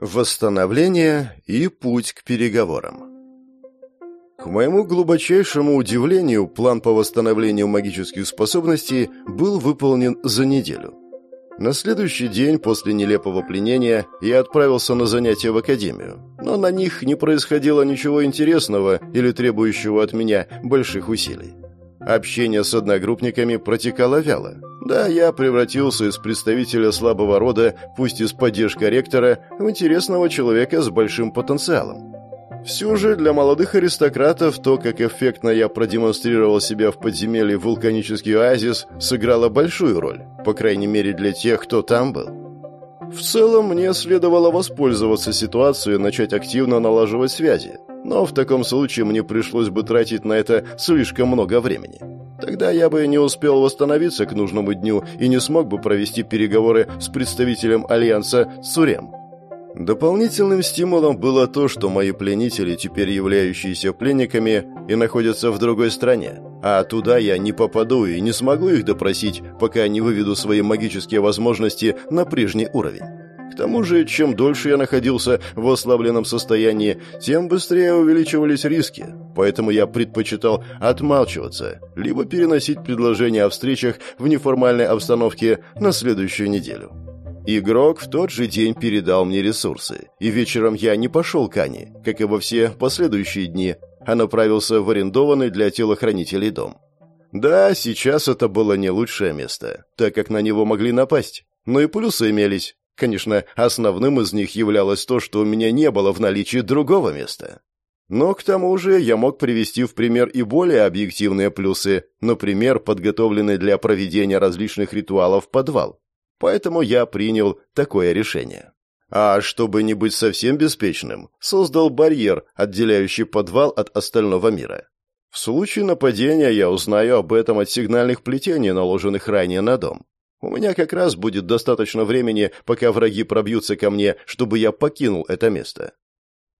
Восстановление и путь к переговорам. К моему глубочайшему удивлению, план по восстановлению магических способностей был выполнен за неделю. На следующий день после нелепого пленения я отправился на занятия в академию, но на них не происходило ничего интересного или требующего от меня больших усилий. Общение с одногруппниками протекало вяло. Да, я превратился из представителя слабого рода, пусть и с поддержкой ректора, в интересного человека с большим потенциалом. Все же для молодых аристократов то, как эффектно я продемонстрировал себя в подземелье «Вулканический оазис», сыграло большую роль, по крайней мере для тех, кто там был. В целом, мне следовало воспользоваться ситуацией и начать активно налаживать связи, но в таком случае мне пришлось бы тратить на это слишком много времени. Тогда я бы не успел восстановиться к нужному дню и не смог бы провести переговоры с представителем Альянса Сурем. Дополнительным стимулом было то, что мои пленители, теперь являющиеся пленниками, и находятся в другой стране, а туда я не попаду и не смогу их допросить, пока не выведу свои магические возможности на прежний уровень. К тому же, чем дольше я находился в ослабленном состоянии, тем быстрее увеличивались риски. Поэтому я предпочитал отмалчиваться, либо переносить предложения о встречах в неформальной обстановке на следующую неделю. Игрок в тот же день передал мне ресурсы, и вечером я не пошел к Ане, как и во все последующие дни, а направился в арендованный для телохранителей дом. Да, сейчас это было не лучшее место, так как на него могли напасть, но и плюсы имелись. Конечно, основным из них являлось то, что у меня не было в наличии другого места. Но к тому же я мог привести в пример и более объективные плюсы, например, подготовленный для проведения различных ритуалов подвал. Поэтому я принял такое решение. А чтобы не быть совсем беспечным, создал барьер, отделяющий подвал от остального мира. В случае нападения я узнаю об этом от сигнальных плетений, наложенных ранее на дом. У меня как раз будет достаточно времени, пока враги пробьются ко мне, чтобы я покинул это место.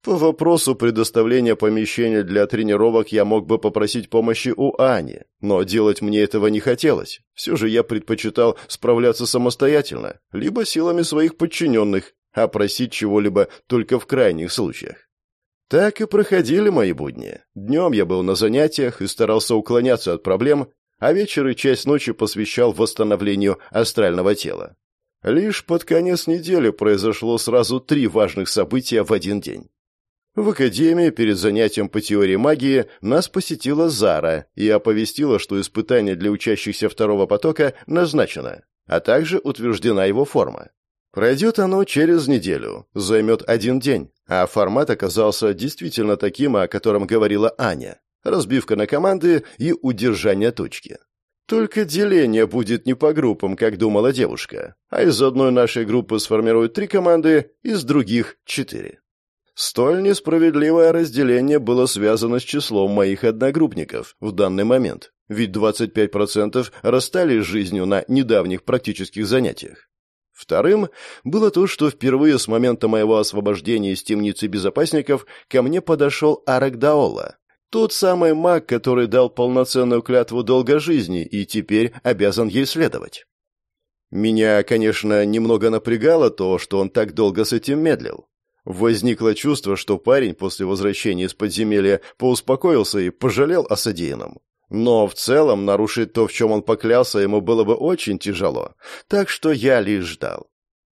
По вопросу предоставления помещения для тренировок я мог бы попросить помощи у Ани, но делать мне этого не хотелось. Все же я предпочитал справляться самостоятельно, либо силами своих подчиненных, а просить чего-либо только в крайних случаях. Так и проходили мои будни. Днем я был на занятиях и старался уклоняться от проблем, а вечер и часть ночи посвящал восстановлению астрального тела. Лишь под конец недели произошло сразу три важных события в один день. В академии перед занятием по теории магии нас посетила Зара и оповестила, что испытание для учащихся второго потока назначено, а также утверждена его форма. Пройдет оно через неделю, займет один день, а формат оказался действительно таким, о котором говорила Аня разбивка на команды и удержание точки. Только деление будет не по группам, как думала девушка, а из одной нашей группы сформируют три команды, из других — четыре. Столь несправедливое разделение было связано с числом моих одногруппников в данный момент, ведь 25% расстались с жизнью на недавних практических занятиях. Вторым было то, что впервые с момента моего освобождения из темницы безопасников ко мне подошел Арак Даола, тот самый маг, который дал полноценную клятву долгожизни и теперь обязан ей следовать. Меня, конечно, немного напрягало то, что он так долго с этим медлил. Возникло чувство, что парень после возвращения из подземелья поуспокоился и пожалел о содеянном. Но в целом нарушить то, в чем он поклялся, ему было бы очень тяжело, так что я лишь ждал.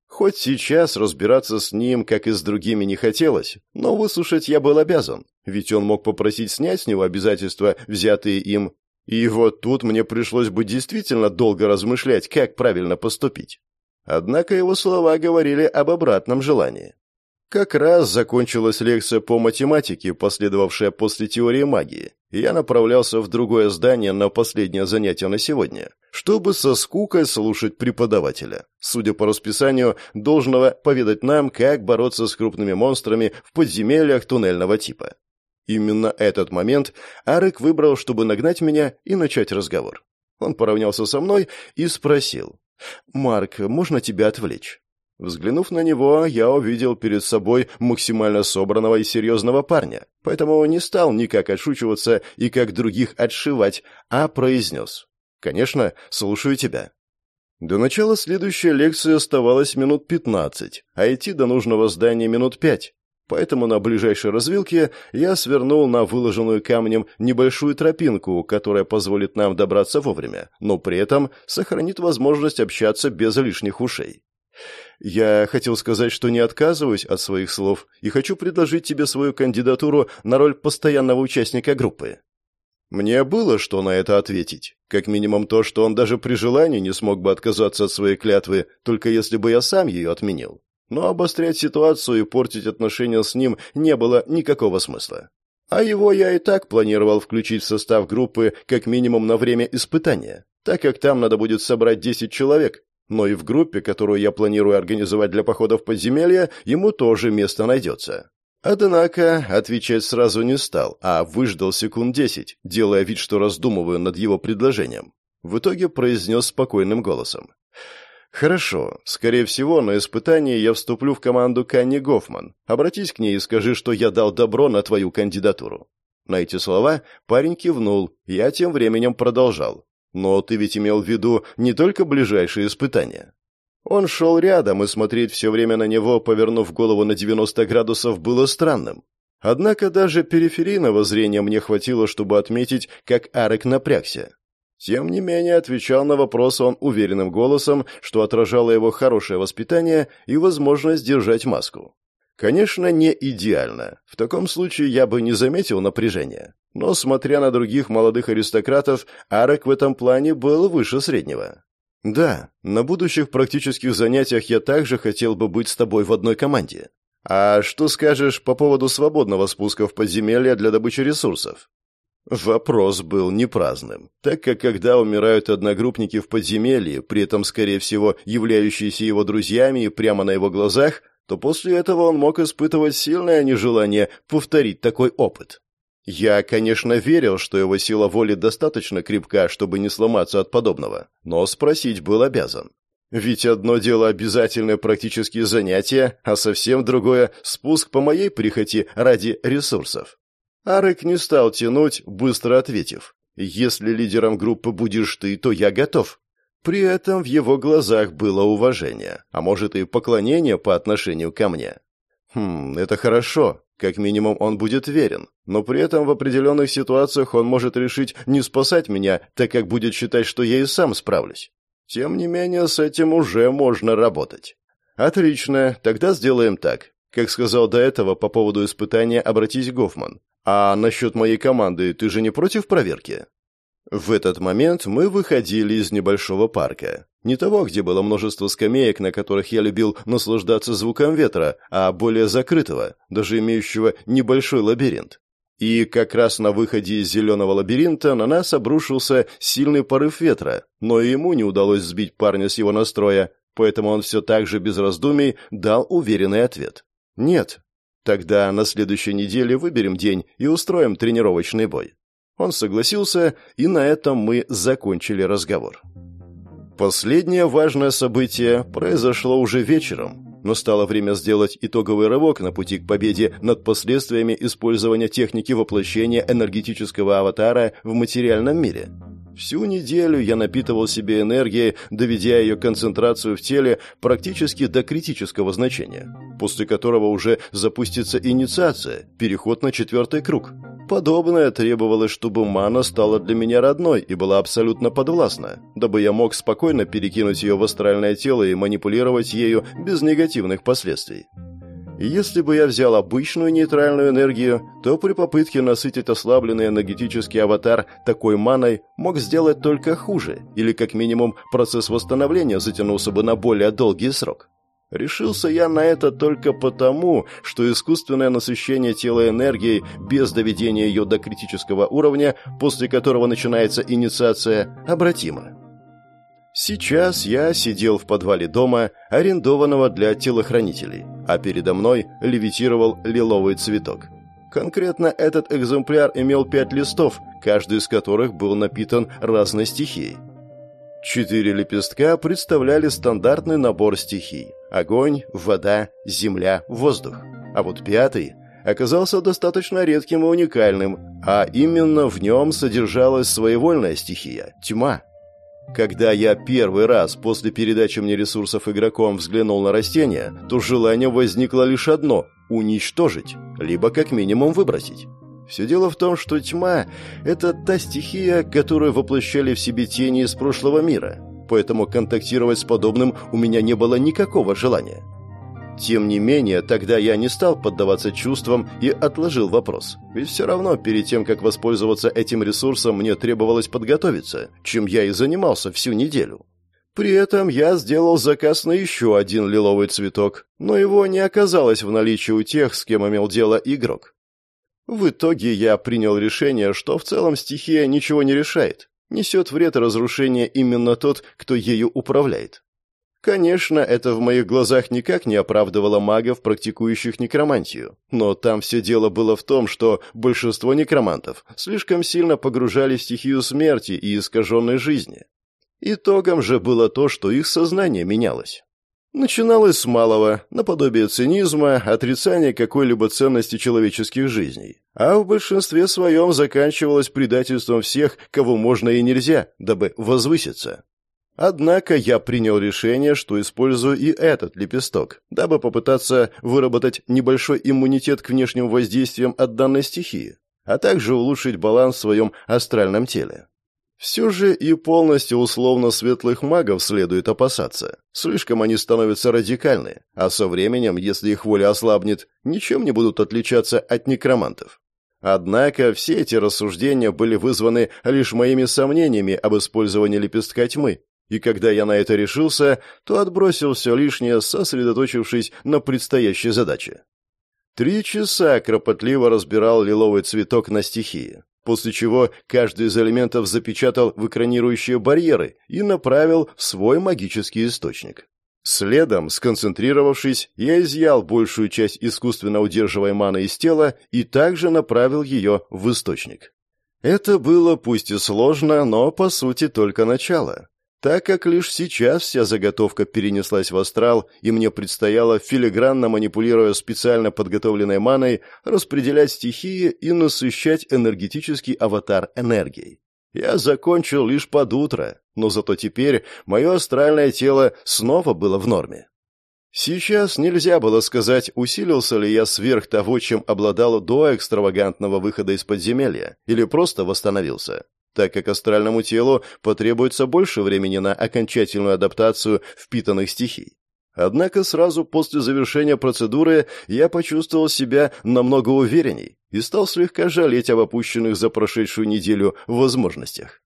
Хоть сейчас разбираться с ним, как и с другими, не хотелось, но выслушать я был обязан, ведь он мог попросить снять с него обязательства, взятые им. И вот тут мне пришлось бы действительно долго размышлять, как правильно поступить. Однако его слова говорили об обратном желании. Как раз закончилась лекция по математике, последовавшая после теории магии, я направлялся в другое здание на последнее занятие на сегодня, чтобы со скукой слушать преподавателя, судя по расписанию, должного поведать нам, как бороться с крупными монстрами в подземельях туннельного типа. Именно этот момент Арек выбрал, чтобы нагнать меня и начать разговор. Он поравнялся со мной и спросил, «Марк, можно тебя отвлечь?» Взглянув на него, я увидел перед собой максимально собранного и серьезного парня, поэтому не стал никак отшучиваться и как других отшивать, а произнес. «Конечно, слушаю тебя». До начала следующей лекции оставалось минут 15, а идти до нужного здания минут 5. Поэтому на ближайшей развилке я свернул на выложенную камнем небольшую тропинку, которая позволит нам добраться вовремя, но при этом сохранит возможность общаться без лишних ушей. Я хотел сказать, что не отказываюсь от своих слов и хочу предложить тебе свою кандидатуру на роль постоянного участника группы. Мне было что на это ответить. Как минимум то, что он даже при желании не смог бы отказаться от своей клятвы, только если бы я сам ее отменил. Но обострять ситуацию и портить отношения с ним не было никакого смысла. А его я и так планировал включить в состав группы как минимум на время испытания, так как там надо будет собрать 10 человек, но и в группе, которую я планирую организовать для похода в подземелье, ему тоже место найдется. Однако отвечать сразу не стал, а выждал секунд десять, делая вид, что раздумываю над его предложением. В итоге произнес спокойным голосом. «Хорошо. Скорее всего, на испытании я вступлю в команду Канни Гофман. Обратись к ней и скажи, что я дал добро на твою кандидатуру». На эти слова парень кивнул, я тем временем продолжал. «Но ты ведь имел в виду не только ближайшие испытания». Он шел рядом, и смотреть все время на него, повернув голову на 90 градусов, было странным. Однако даже периферийного зрения мне хватило, чтобы отметить, как Арек напрягся. Тем не менее, отвечал на вопрос он уверенным голосом, что отражало его хорошее воспитание и возможность держать маску. Конечно, не идеально. В таком случае я бы не заметил напряжения. Но, смотря на других молодых аристократов, Арек в этом плане был выше среднего. «Да, на будущих практических занятиях я также хотел бы быть с тобой в одной команде. А что скажешь по поводу свободного спуска в подземелье для добычи ресурсов?» Вопрос был не праздным, так как когда умирают одногруппники в подземелье, при этом, скорее всего, являющиеся его друзьями прямо на его глазах, то после этого он мог испытывать сильное нежелание повторить такой опыт. Я, конечно, верил, что его сила воли достаточно крепка, чтобы не сломаться от подобного, но спросить был обязан. Ведь одно дело обязательное практические занятия, а совсем другое – спуск по моей прихоти ради ресурсов. Арек не стал тянуть, быстро ответив. «Если лидером группы будешь ты, то я готов». При этом в его глазах было уважение, а может и поклонение по отношению ко мне. Хм, это хорошо. Как минимум он будет верен, но при этом в определенных ситуациях он может решить не спасать меня, так как будет считать, что я и сам справлюсь. Тем не менее, с этим уже можно работать. Отлично, тогда сделаем так. Как сказал до этого, по поводу испытания обратись Гофман. А насчет моей команды ты же не против проверки? В этот момент мы выходили из небольшого парка. Не того, где было множество скамеек, на которых я любил наслаждаться звуком ветра, а более закрытого, даже имеющего небольшой лабиринт. И как раз на выходе из зеленого лабиринта на нас обрушился сильный порыв ветра, но ему не удалось сбить парня с его настроя, поэтому он все так же без раздумий дал уверенный ответ. «Нет». «Тогда на следующей неделе выберем день и устроим тренировочный бой». Он согласился, и на этом мы закончили разговор. Последнее важное событие произошло уже вечером. Настало время сделать итоговый рывок на пути к победе над последствиями использования техники воплощения энергетического аватара в материальном мире. Всю неделю я напитывал себе энергией, доведя ее концентрацию в теле практически до критического значения, после которого уже запустится инициация, переход на четвертый круг. Подобное требовалось, чтобы мана стала для меня родной и была абсолютно подвластна, дабы я мог спокойно перекинуть ее в астральное тело и манипулировать ею без негативных последствий. Если бы я взял обычную нейтральную энергию, то при попытке насытить ослабленный энергетический аватар такой маной мог сделать только хуже, или как минимум процесс восстановления затянулся бы на более долгий срок. Решился я на это только потому, что искусственное насыщение тела энергией без доведения ее до критического уровня, после которого начинается инициация, обратимо. Сейчас я сидел в подвале дома, арендованного для телохранителей, а передо мной левитировал лиловый цветок. Конкретно этот экземпляр имел пять листов, каждый из которых был напитан разной стихией. Четыре лепестка представляли стандартный набор стихий – огонь, вода, земля, воздух. А вот пятый оказался достаточно редким и уникальным, а именно в нем содержалась своевольная стихия – тьма. Когда я первый раз после передачи мне ресурсов игроком взглянул на растение, то желание возникло лишь одно – уничтожить, либо как минимум выбросить. Все дело в том, что тьма – это та стихия, которую воплощали в себе тени из прошлого мира, поэтому контактировать с подобным у меня не было никакого желания. Тем не менее, тогда я не стал поддаваться чувствам и отложил вопрос. Ведь все равно перед тем, как воспользоваться этим ресурсом, мне требовалось подготовиться, чем я и занимался всю неделю. При этом я сделал заказ на еще один лиловый цветок, но его не оказалось в наличии у тех, с кем имел дело игрок. В итоге я принял решение, что в целом стихия ничего не решает. Несет вред и разрушение именно тот, кто ею управляет. Конечно, это в моих глазах никак не оправдывало магов, практикующих некромантию. Но там все дело было в том, что большинство некромантов слишком сильно погружали стихию смерти и искаженной жизни. Итогом же было то, что их сознание менялось. Начиналось с малого, наподобие цинизма, отрицания какой-либо ценности человеческих жизней, а в большинстве своем заканчивалось предательством всех, кого можно и нельзя, дабы возвыситься. Однако я принял решение, что использую и этот лепесток, дабы попытаться выработать небольшой иммунитет к внешним воздействиям от данной стихии, а также улучшить баланс в своем астральном теле. Все же и полностью условно светлых магов следует опасаться. Слишком они становятся радикальны, а со временем, если их воля ослабнет, ничем не будут отличаться от некромантов. Однако все эти рассуждения были вызваны лишь моими сомнениями об использовании лепестка тьмы, и когда я на это решился, то отбросил все лишнее, сосредоточившись на предстоящей задаче. Три часа кропотливо разбирал лиловый цветок на стихии, после чего каждый из элементов запечатал в экранирующие барьеры и направил в свой магический источник. Следом, сконцентрировавшись, я изъял большую часть искусственно удерживаемой маны из тела и также направил ее в источник. Это было пусть и сложно, но по сути только начало так как лишь сейчас вся заготовка перенеслась в астрал, и мне предстояло, филигранно манипулируя специально подготовленной маной, распределять стихии и насыщать энергетический аватар энергией. Я закончил лишь под утро, но зато теперь мое астральное тело снова было в норме. Сейчас нельзя было сказать, усилился ли я сверх того, чем обладал до экстравагантного выхода из подземелья, или просто восстановился так как астральному телу потребуется больше времени на окончательную адаптацию впитанных стихий. Однако сразу после завершения процедуры я почувствовал себя намного уверенней и стал слегка жалеть об опущенных за прошедшую неделю возможностях.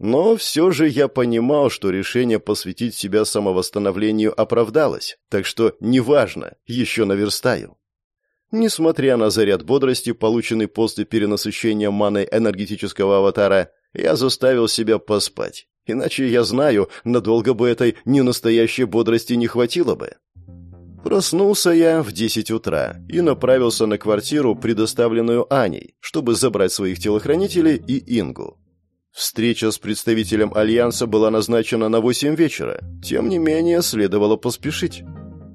Но все же я понимал, что решение посвятить себя самовосстановлению оправдалось, так что неважно, еще наверстаю. Несмотря на заряд бодрости, полученный после перенасыщения маной энергетического аватара, я заставил себя поспать. Иначе, я знаю, надолго бы этой ненастоящей бодрости не хватило бы. Проснулся я в десять утра и направился на квартиру, предоставленную Аней, чтобы забрать своих телохранителей и Ингу. Встреча с представителем Альянса была назначена на восемь вечера. Тем не менее, следовало поспешить.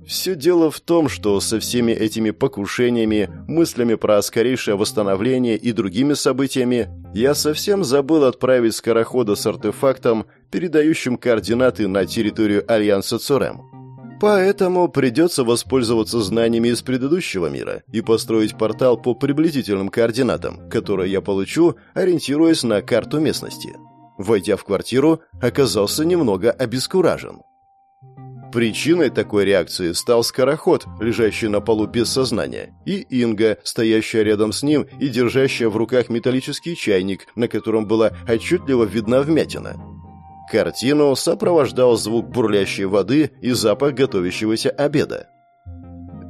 Все дело в том, что со всеми этими покушениями, мыслями про скорейшее восстановление и другими событиями я совсем забыл отправить скорохода с артефактом, передающим координаты на территорию Альянса Цурем. Поэтому придется воспользоваться знаниями из предыдущего мира и построить портал по приблизительным координатам, которые я получу, ориентируясь на карту местности. Войдя в квартиру, оказался немного обескуражен. Причиной такой реакции стал скороход, лежащий на полу без сознания, и Инга, стоящая рядом с ним и держащая в руках металлический чайник, на котором была отчетливо видна вмятина. Картину сопровождал звук бурлящей воды и запах готовящегося обеда.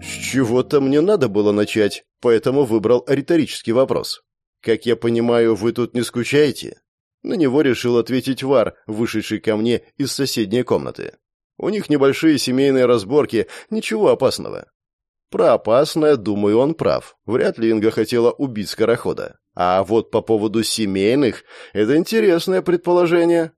С чего-то мне надо было начать, поэтому выбрал риторический вопрос. «Как я понимаю, вы тут не скучаете?» На него решил ответить Вар, вышедший ко мне из соседней комнаты. У них небольшие семейные разборки, ничего опасного. Про опасное, думаю, он прав. Вряд ли Инга хотела убить скорохода. А вот по поводу семейных, это интересное предположение.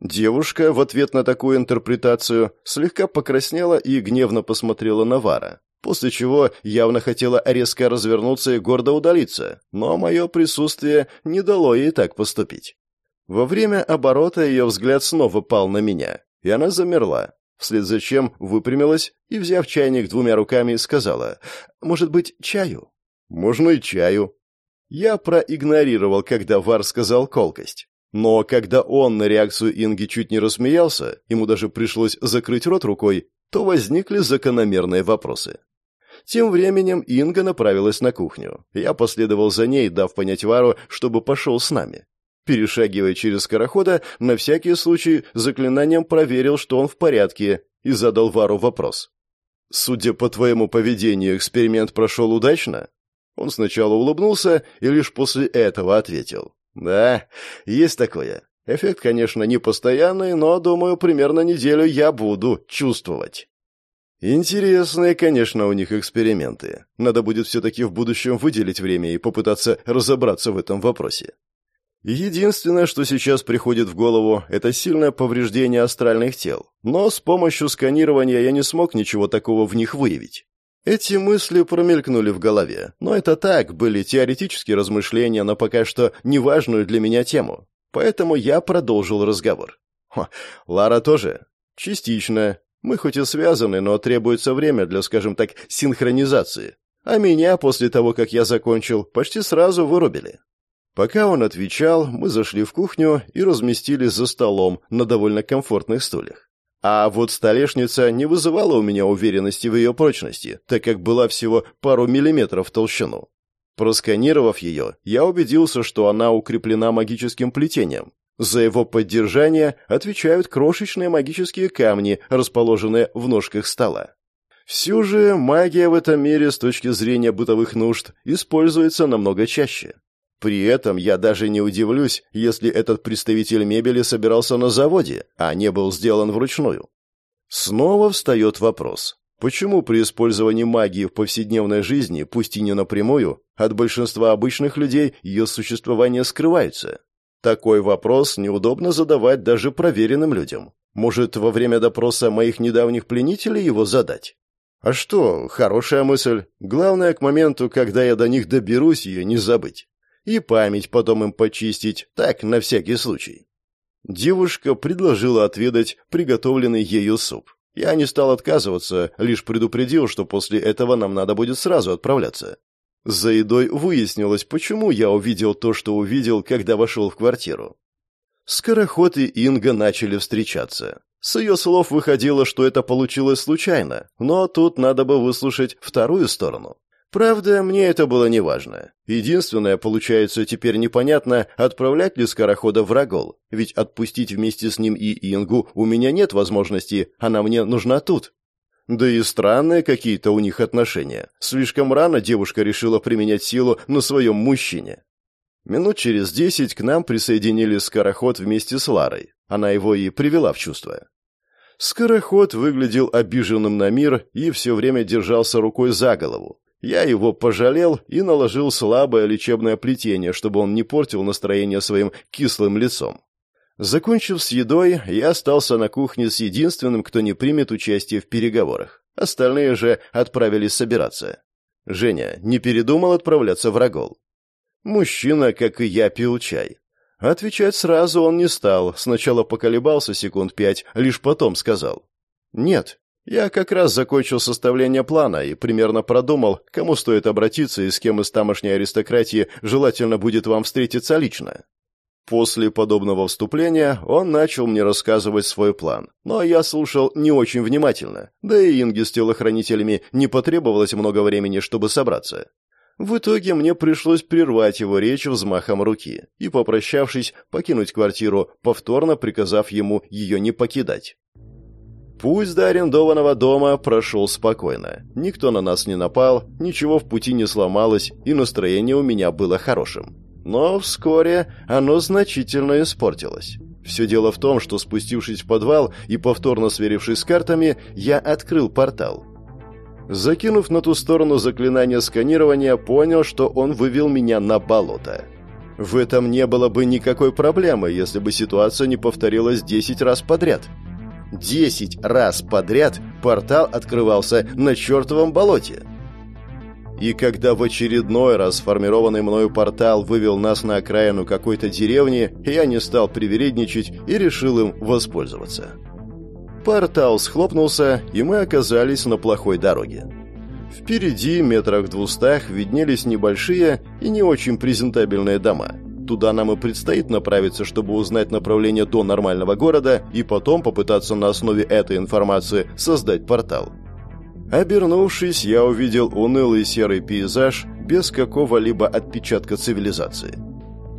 Девушка в ответ на такую интерпретацию слегка покраснела и гневно посмотрела на Вара, после чего явно хотела резко развернуться и гордо удалиться, но мое присутствие не дало ей так поступить. Во время оборота ее взгляд снова пал на меня, и она замерла, вслед за чем выпрямилась и, взяв чайник двумя руками, сказала «Может быть, чаю?» «Можно и чаю». Я проигнорировал, когда Вар сказал колкость. Но когда он на реакцию Инги чуть не рассмеялся, ему даже пришлось закрыть рот рукой, то возникли закономерные вопросы. Тем временем Инга направилась на кухню. Я последовал за ней, дав понять Вару, чтобы пошел с нами. Перешагивая через скорохода, на всякий случай заклинанием проверил, что он в порядке, и задал Вару вопрос. «Судя по твоему поведению, эксперимент прошел удачно?» Он сначала улыбнулся и лишь после этого ответил. «Да, есть такое. Эффект, конечно, не постоянный, но, думаю, примерно неделю я буду чувствовать». Интересные, конечно, у них эксперименты. Надо будет все-таки в будущем выделить время и попытаться разобраться в этом вопросе. Единственное, что сейчас приходит в голову, это сильное повреждение астральных тел. Но с помощью сканирования я не смог ничего такого в них выявить. Эти мысли промелькнули в голове, но это так, были теоретические размышления на пока что неважную для меня тему. Поэтому я продолжил разговор. Хо, Лара тоже? Частично. Мы хоть и связаны, но требуется время для, скажем так, синхронизации. А меня после того, как я закончил, почти сразу вырубили. Пока он отвечал, мы зашли в кухню и разместились за столом на довольно комфортных стульях. А вот столешница не вызывала у меня уверенности в ее прочности, так как была всего пару миллиметров в толщину. Просканировав ее, я убедился, что она укреплена магическим плетением. За его поддержание отвечают крошечные магические камни, расположенные в ножках стола. Все же магия в этом мире с точки зрения бытовых нужд используется намного чаще. При этом я даже не удивлюсь, если этот представитель мебели собирался на заводе, а не был сделан вручную. Снова встает вопрос. Почему при использовании магии в повседневной жизни, пусть и не напрямую, от большинства обычных людей ее существование скрывается? Такой вопрос неудобно задавать даже проверенным людям. Может, во время допроса моих недавних пленителей его задать? А что, хорошая мысль. Главное, к моменту, когда я до них доберусь, ее не забыть и память потом им почистить, так, на всякий случай. Девушка предложила отведать приготовленный ею суп. Я не стал отказываться, лишь предупредил, что после этого нам надо будет сразу отправляться. За едой выяснилось, почему я увидел то, что увидел, когда вошел в квартиру. Скороход и Инга начали встречаться. С ее слов выходило, что это получилось случайно, но тут надо бы выслушать вторую сторону. Правда, мне это было неважно. Единственное, получается, теперь непонятно, отправлять ли скорохода в Рагол, ведь отпустить вместе с ним и Ингу у меня нет возможности, она мне нужна тут. Да и странные какие-то у них отношения. Слишком рано девушка решила применять силу на своем мужчине. Минут через десять к нам присоединили скороход вместе с Ларой. Она его и привела в чувство. Скороход выглядел обиженным на мир и все время держался рукой за голову, я его пожалел и наложил слабое лечебное плетение, чтобы он не портил настроение своим кислым лицом. Закончив с едой, я остался на кухне с единственным, кто не примет участие в переговорах. Остальные же отправились собираться. Женя не передумал отправляться в Рогол. Мужчина, как и я, пил чай. Отвечать сразу он не стал, сначала поколебался секунд пять, лишь потом сказал. «Нет, я как раз закончил составление плана и примерно продумал, кому стоит обратиться и с кем из тамошней аристократии желательно будет вам встретиться лично. После подобного вступления он начал мне рассказывать свой план, но я слушал не очень внимательно, да и Инге с телохранителями не потребовалось много времени, чтобы собраться. В итоге мне пришлось прервать его речь взмахом руки и, попрощавшись, покинуть квартиру, повторно приказав ему ее не покидать. Пусть до арендованного дома прошел спокойно. Никто на нас не напал, ничего в пути не сломалось, и настроение у меня было хорошим. Но вскоре оно значительно испортилось. Все дело в том, что спустившись в подвал и повторно сверившись с картами, я открыл портал. Закинув на ту сторону заклинание сканирования, понял, что он вывел меня на болото. В этом не было бы никакой проблемы, если бы ситуация не повторилась 10 раз подряд – Десять раз подряд портал открывался на чертовом болоте. И когда в очередной раз сформированный мною портал вывел нас на окраину какой-то деревни, я не стал привередничать и решил им воспользоваться. Портал схлопнулся, и мы оказались на плохой дороге. Впереди, метрах в двустах, виднелись небольшие и не очень презентабельные дома. Туда нам и предстоит направиться, чтобы узнать направление до нормального города и потом попытаться на основе этой информации создать портал. Обернувшись, я увидел унылый серый пейзаж без какого-либо отпечатка цивилизации.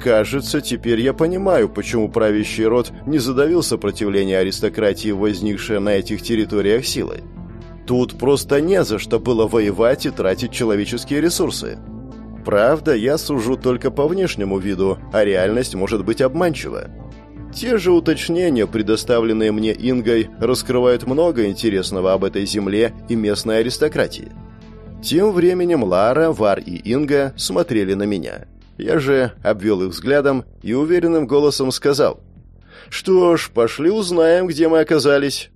Кажется, теперь я понимаю, почему правящий род не задавил сопротивление аристократии, возникшее на этих территориях силой. Тут просто не за что было воевать и тратить человеческие ресурсы. Правда, я сужу только по внешнему виду, а реальность может быть обманчива. Те же уточнения, предоставленные мне Ингой, раскрывают много интересного об этой земле и местной аристократии. Тем временем Лара, Вар и Инга смотрели на меня. Я же обвел их взглядом и уверенным голосом сказал. «Что ж, пошли узнаем, где мы оказались».